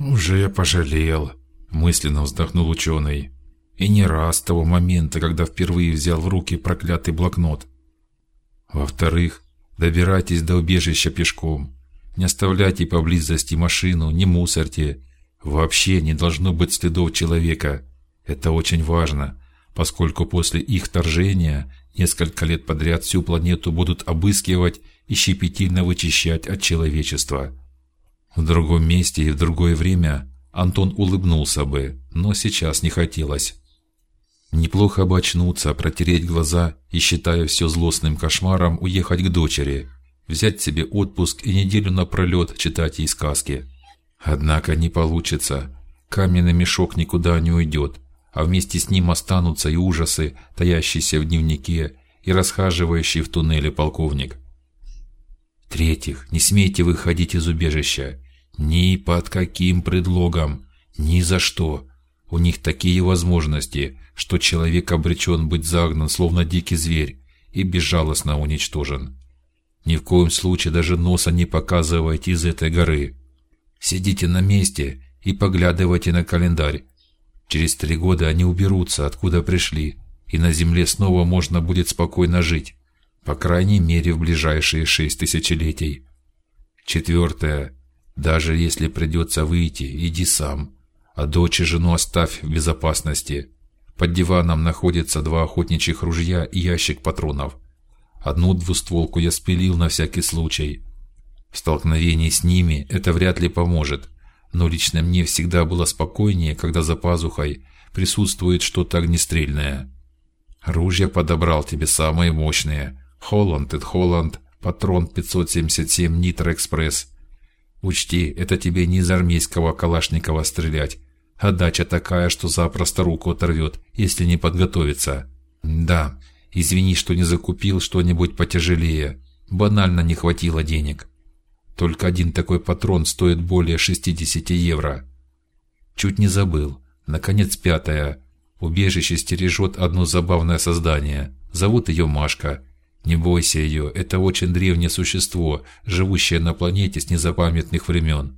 Уже пожалел, мысленно вздохнул ученый. И не раз того момента, когда впервые взял в руки проклятый блокнот. Во-вторых, добирайтесь до убежища пешком. Не оставляйте поблизости машину, не мусорьте. Вообще не должно быть следов человека. Это очень важно, поскольку после их вторжения несколько лет подряд всю планету будут обыскивать и щепетильно вычищать от человечества. В другом месте и в другое время Антон улыбнулся бы, но сейчас не хотелось. Неплохо бы очнуться, протереть глаза и, считая все злостным кошмаром, уехать к дочери, взять себе отпуск и неделю напролет читать ей сказки. Однако не получится. Каменный мешок никуда не уйдет, а вместе с ним останутся и ужасы, таящиеся в дневнике и расхаживающий в туннеле полковник. третьих, не смейте выходить из убежища, ни под каким предлогом, ни за что. У них такие возможности, что человек обречен быть загнан, словно дикий зверь, и безжалостно уничтожен. Ни в коем случае даже носа не показывайте из этой горы. Сидите на месте и поглядывайте на календарь. Через три года они уберутся, откуда пришли, и на земле снова можно будет спокойно жить, по крайней мере в ближайшие шесть тысячелетий. Четвертое. Даже если придется выйти, иди сам, а дочь и жену оставь в безопасности. Под диваном находятся два охотничьих ружья и ящик патронов. Одну двустволку я спилил на всякий случай. В столкновении с ними это вряд ли поможет, но лично мне всегда было спокойнее, когда за пазухой присутствует что-то огнестрельное. Ружья подобрал тебе самые мощные. Холланд и Холланд, патрон 577 Нитро Экспресс. Учти, это тебе не из армейского Калашникова стрелять. Отдача такая, что запросто руку оторвет, если не подготовиться. Да, извини, что не закупил что-нибудь потяжелее. Банально не хватило денег. Только один такой патрон стоит более 60 евро. Чуть не забыл. Наконец пятое. Убежище стережет одно забавное создание. Зовут ее Машка. Не бойся ее, это очень древнее существо, живущее на планете с незапамятных времен.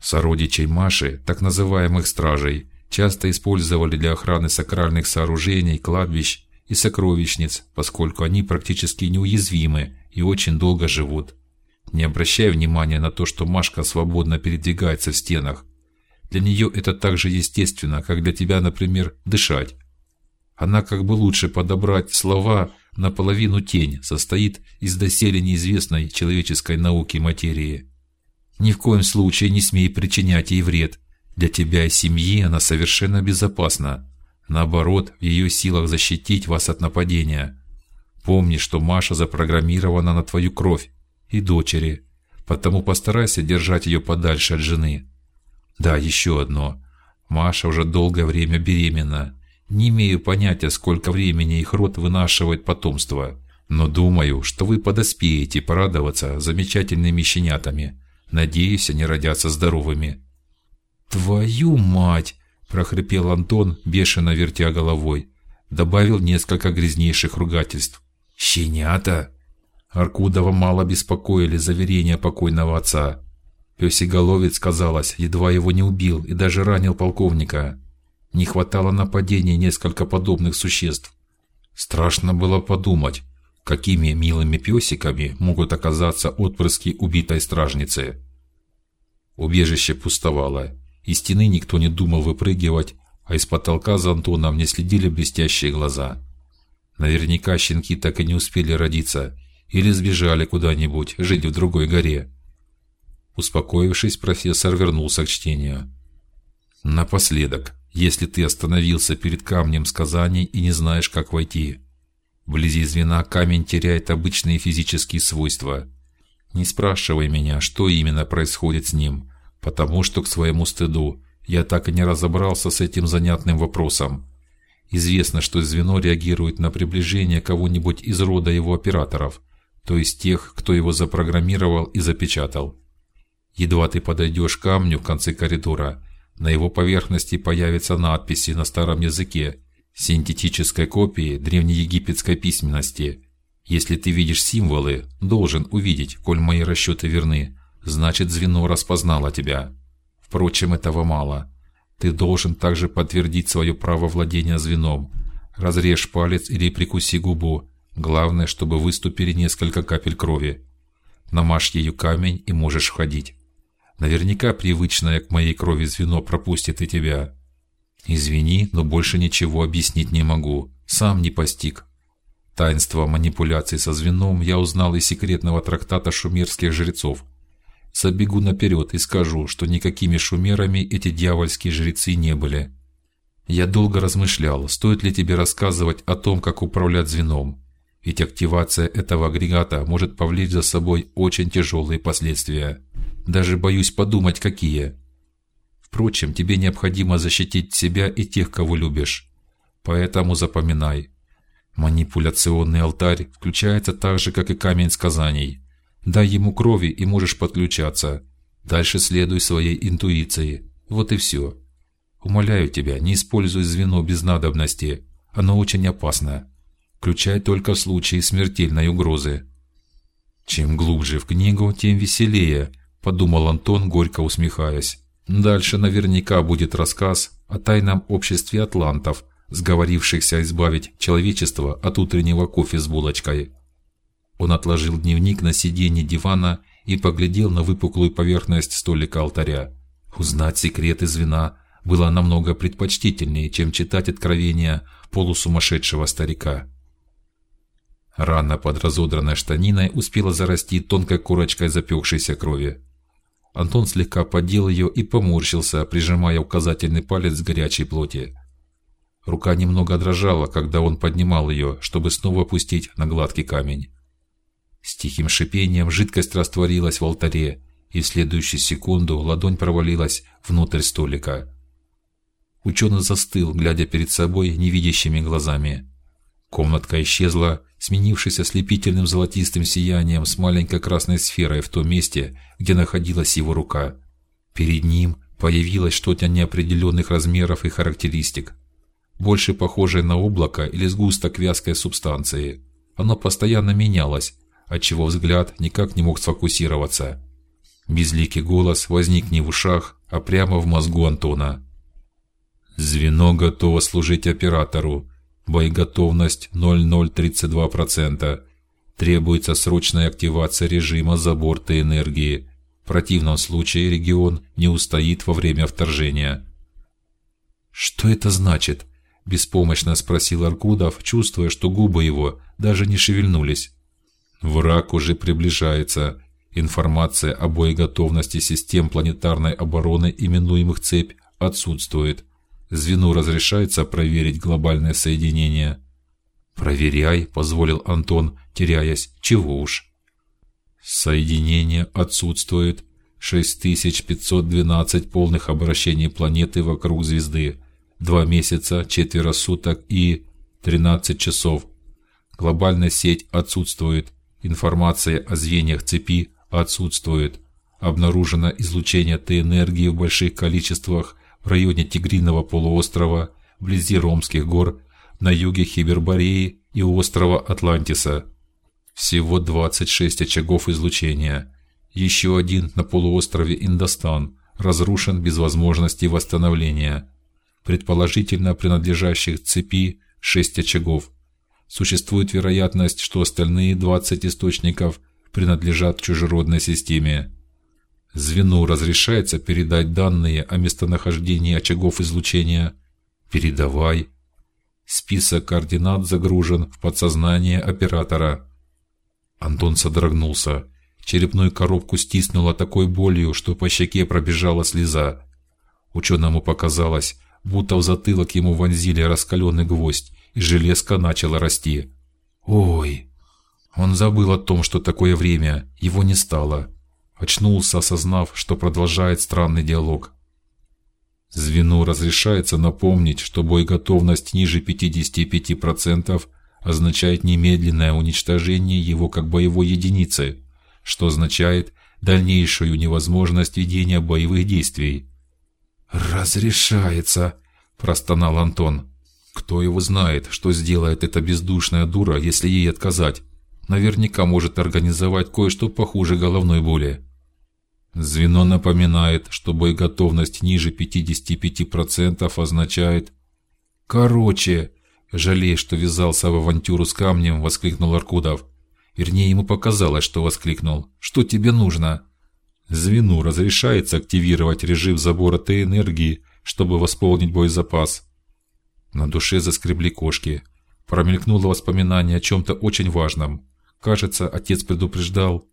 Сородичей Маши, так называемых стражей, часто использовали для охраны сакральных сооружений, кладбищ и сокровищниц, поскольку они практически неуязвимы и очень долго живут. Не обращай внимания на то, что Машка свободно передвигается в стенах. Для нее это так же естественно, как для тебя, например, дышать. Она как бы лучше подобрать слова наполовину тень, состоит из доселе неизвестной человеческой науки материи. Ни в коем случае не смей причинять ей вред. Для тебя и семьи она совершенно безопасна. Наоборот, в ее силах защитить вас от нападения. Помни, что Маша запрограммирована на твою кровь и дочери, потому постарайся держать ее подальше от жены. Да, еще одно. Маша уже долгое время беременна. Не имею понятия, сколько времени их род вынашивает потомство, но думаю, что вы подоспеете порадоваться замечательными щенятами. Надеюсь, они родятся здоровыми. Твою мать! прохрипел Антон, бешено вертя головой, добавил несколько грязнейших ругательств. Щенята! Аркудова мало беспокоили заверения покойного отца. Песеголовец, казалось, едва его не убил и даже ранил полковника. Не хватало нападения несколько подобных существ. Страшно было подумать, какими милыми песиками могут оказаться отпрыски убитой стражницы. Убежище пустовало, из стены никто не думал выпрыгивать, а из потолка за Антоном не следили блестящие глаза. Наверняка щенки так и не успели родиться или сбежали куда-нибудь жить в другой горе. Успокоившись, профессор вернулся к чтению. Напоследок, если ты остановился перед камнем сказаний и не знаешь, как войти, вблизи звена камень теряет обычные физические свойства. Не спрашивай меня, что именно происходит с ним, потому что к своему стыду я так и не разобрался с этим занятным вопросом. Известно, что звено реагирует на приближение кого-нибудь из рода его операторов, то есть тех, кто его запрограммировал и запечатал. Едва ты подойдешь к камню в конце коридора, на его поверхности появятся надписи на старом языке, синтетической копии древнеегипетской письменности. Если ты видишь символы, должен увидеть, коль мои расчеты верны, значит звено распознало тебя. Впрочем, этого мало. Ты должен также подтвердить свое право владения звеном. Разрежь палец или прикуси губу. Главное, чтобы выступили несколько капель крови. Намажь ею камень и можешь входить. Наверняка привычное к моей крови звено пропустит и тебя. Извини, но больше ничего объяснить не могу. Сам не постиг. Таинство манипуляций со звеном я узнал из секретного трактата шумерских жрецов. Забегу наперед и скажу, что никакими шумерами эти дьявольские жрецы не были. Я долго размышлял, стоит ли тебе рассказывать о том, как управлять звеном, ведь активация этого агрегата может повлечь за собой очень тяжелые последствия. Даже боюсь подумать, какие. Впрочем, тебе необходимо защитить себя и тех, кого любишь. Поэтому запоминай: манипуляционный алтарь включается так же, как и камень сказаний. Дай ему крови и можешь подключаться. Дальше следуй своей интуиции. Вот и все. Умоляю тебя, не используй звено без надобности. Оно очень опасно. Включай только в случае смертельной угрозы. Чем глубже в книгу, тем веселее, подумал Антон, горько усмехаясь. Дальше наверняка будет рассказ о тайном обществе атлантов, сговорившихся избавить человечество от утреннего кофе с булочкой. Он отложил дневник на сиденье дивана и поглядел на выпуклую поверхность столика алтаря. Узнать секреты звена было намного предпочтительнее, чем читать откровения полусумасшедшего старика. Рана под разодранной штаниной успела зарасти тонкой корочкой запекшейся крови. Антон слегка поддел ее и поморщился, прижимая указательный палец к горячей плоти. Рука немного дрожала, когда он поднимал ее, чтобы снова опустить на гладкий камень. С тихим шипением жидкость растворилась в алтаре, и в следующую секунду ладонь провалилась внутрь столика. Ученый застыл, глядя перед собой невидящими глазами. Комнатка исчезла, сменившись ослепительным золотистым сиянием с маленькой красной сферой в том месте, где находилась его рука. Перед ним появилось что-то неопределенных размеров и характеристик, больше похожее на облако или сгусток вязкой субстанции. Оно постоянно менялось, отчего взгляд никак не мог сфокусироваться. Безликий голос возник не в ушах, а прямо в мозгу Антона. Звено готово служить оператору. Боеготовность 0032%. Требуется срочная активация режима заборта энергии. В противном случае регион не устоит во время вторжения. Что это значит? беспомощно спросил Аркудов, чувствуя, что губы его даже не шевельнулись. Враг уже приближается. Информация о боеготовности систем планетарной обороны, именуемых цепь, отсутствует. Звену разрешается проверить глобальное соединение. Проверяй, позволил Антон, теряясь. Чего уж? Соединение отсутствует. 6512 полных обращений планеты вокруг звезды. Два месяца, четверо суток и 13 часов. Глобальная сеть отсутствует. Информация о звеньях цепи отсутствует. Обнаружено излучение Т-энергии в больших количествах в районе Тигриного полуострова, вблизи Ромских гор, на юге Хибербореи и острова Атлантиса. Всего 26 очагов излучения. Еще один на полуострове Индостан, разрушен без возможности восстановления. Предположительно принадлежащих цепи 6 очагов. Существует вероятность, что остальные 20 источников принадлежат чужеродной системе. Звену разрешается передать данные о местонахождении очагов излучения. Передавай. Список координат загружен в подсознание оператора. Антон содрогнулся. Черепную коробку стиснуло такой болью, что по щеке пробежала слеза. Ученому показалось, будто в затылок ему вонзили раскаленный гвоздь, и железка начала расти. Ой! Он забыл о том, что такое время, его не стало. Очнулся, осознав, что продолжает странный диалог. Звену разрешается напомнить, что боеготовность ниже 55% означает немедленное уничтожение его как боевой единицы, что означает дальнейшую невозможность ведения боевых действий. Разрешается, простонал Антон. Кто его знает, что сделает эта бездушная дура, если ей отказать? Наверняка может организовать кое-что похуже головной боли. Звено напоминает, что боеготовность ниже 55% означает Короче, жалея, что ввязался в авантюру с камнем, воскликнул Аркудов. Вернее, ему показалось, что воскликнул. Что тебе нужно? Звену разрешается активировать режим забора Т-энергии, чтобы восполнить боезапас. На душе заскребли кошки. Промелькнуло воспоминание о чем то очень важном. Кажется, отец предупреждал,